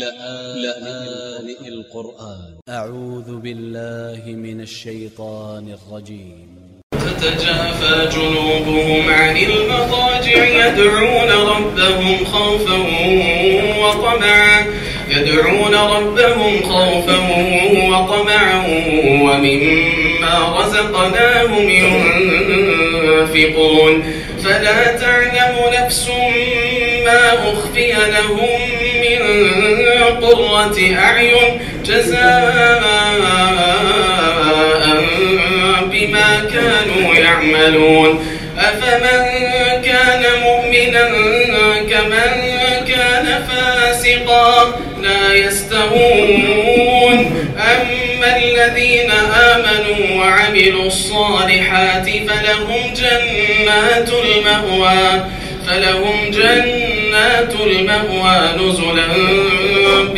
لآن القرآن. أ ع و ذ ب ا ل ل ه من ا ل ش ي ط ا ن ا ل ج ي م تتجافى جنوبهم عن المضاجع يدعون ربهم خوفا وطمعا. يدعون ربهم خوفا وطمعا ومما رزقناهم ينفقون. فلا تعلم نفس ما أخفي لهم من قرة أعين جزاء بما كانوا يعملون. أفمن كان مؤمنا كمن كان فاسقا لا يستوون. أما الذين آمنوا وعملوا الصالحات فلهم جنات المأوى فلهم جنات المأوى نزلا